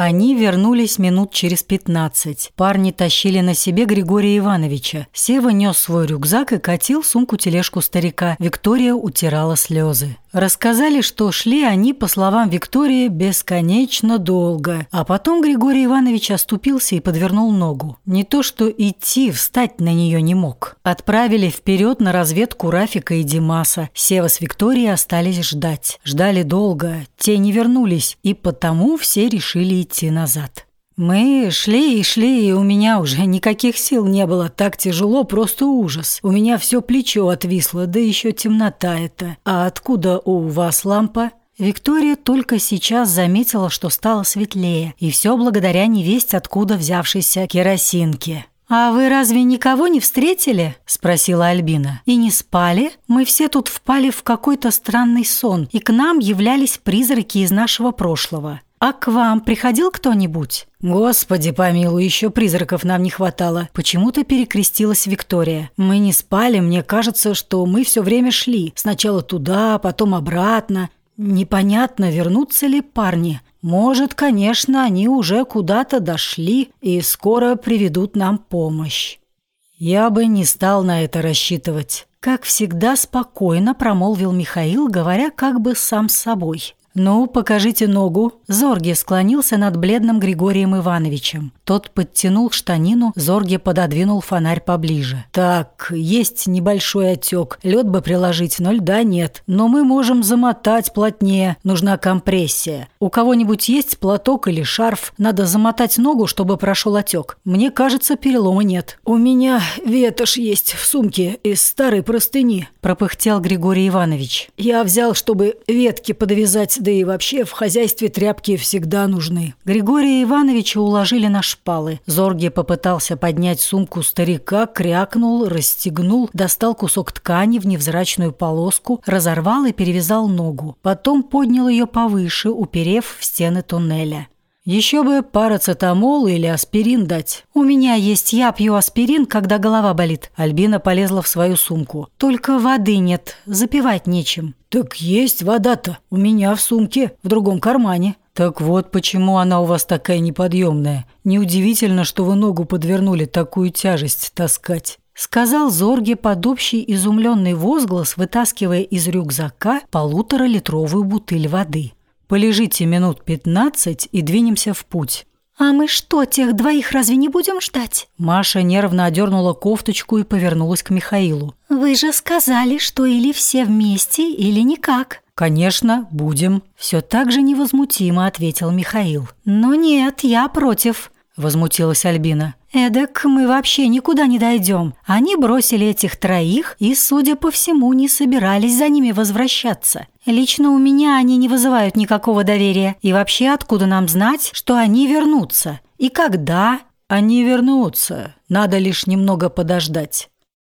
Они вернулись минут через пятнадцать. Парни тащили на себе Григория Ивановича. Сева нес свой рюкзак и катил сумку-тележку старика. Виктория утирала слезы. Рассказали, что шли они, по словам Виктории, бесконечно долго. А потом Григорий Иванович оступился и подвернул ногу. Не то что идти, встать на нее не мог. Отправили вперед на разведку Рафика и Димаса. Сева с Викторией остались ждать. Ждали долго, те не вернулись, и потому все решили идти назад. Мы шли и шли, и у меня уже никаких сил не было. Так тяжело, просто ужас. У меня все плечо отвисло, да еще темнота это. А откуда у вас лампа? Виктория только сейчас заметила, что стало светлее, и все благодаря невесть откуда взявшейся керосинке. «А вы разве никого не встретили?» – спросила Альбина. «И не спали? Мы все тут впали в какой-то странный сон, и к нам являлись призраки из нашего прошлого. «А к вам приходил кто-нибудь?» «Господи помилуй, еще призраков нам не хватало». Почему-то перекрестилась Виктория. «Мы не спали, мне кажется, что мы все время шли. Сначала туда, потом обратно. Непонятно, вернутся ли парни. Может, конечно, они уже куда-то дошли и скоро приведут нам помощь». «Я бы не стал на это рассчитывать». Как всегда спокойно промолвил Михаил, говоря как бы сам с собой. «Ну, покажите ногу». Зорге склонился над бледным Григорием Ивановичем. Тот подтянул штанину, Зорге пододвинул фонарь поближе. «Так, есть небольшой отек. Лед бы приложить, но льда нет. Но мы можем замотать плотнее. Нужна компрессия. У кого-нибудь есть платок или шарф? Надо замотать ногу, чтобы прошел отек. Мне кажется, перелома нет». «У меня ветошь есть в сумке из старой простыни», – пропыхтел Григорий Иванович. «Я взял, чтобы ветки подвязать да и вообще в хозяйстве тряпки всегда нужны. Григория Ивановича уложили на шпалы. Зорге попытался поднять сумку старика, крякнул, расстегнул, достал кусок ткани в невзрачную полоску, разорвал и перевязал ногу. Потом поднял ее повыше, уперев в стены туннеля. Еще бы парацетамол или аспирин дать. У меня есть, я пью аспирин, когда голова болит. Альбина полезла в свою сумку. Только воды нет, запивать нечем. Так есть вода-то. У меня в сумке, в другом кармане. Так вот почему она у вас такая неподъемная. Неудивительно, что вы ногу подвернули такую тяжесть таскать. Сказал Зорге под общий изумленный возглас, вытаскивая из рюкзака полуторалитровую бутыль воды. Полежите минут пятнадцать и двинемся в путь». «А мы что, тех двоих разве не будем ждать?» Маша нервно одернула кофточку и повернулась к Михаилу. «Вы же сказали, что или все вместе, или никак». «Конечно, будем», – все так же невозмутимо ответил Михаил. «Но нет, я против», – возмутилась Альбина. «Эдак мы вообще никуда не дойдем. Они бросили этих троих и, судя по всему, не собирались за ними возвращаться. Лично у меня они не вызывают никакого доверия. И вообще, откуда нам знать, что они вернутся? И когда?» «Они вернутся. Надо лишь немного подождать».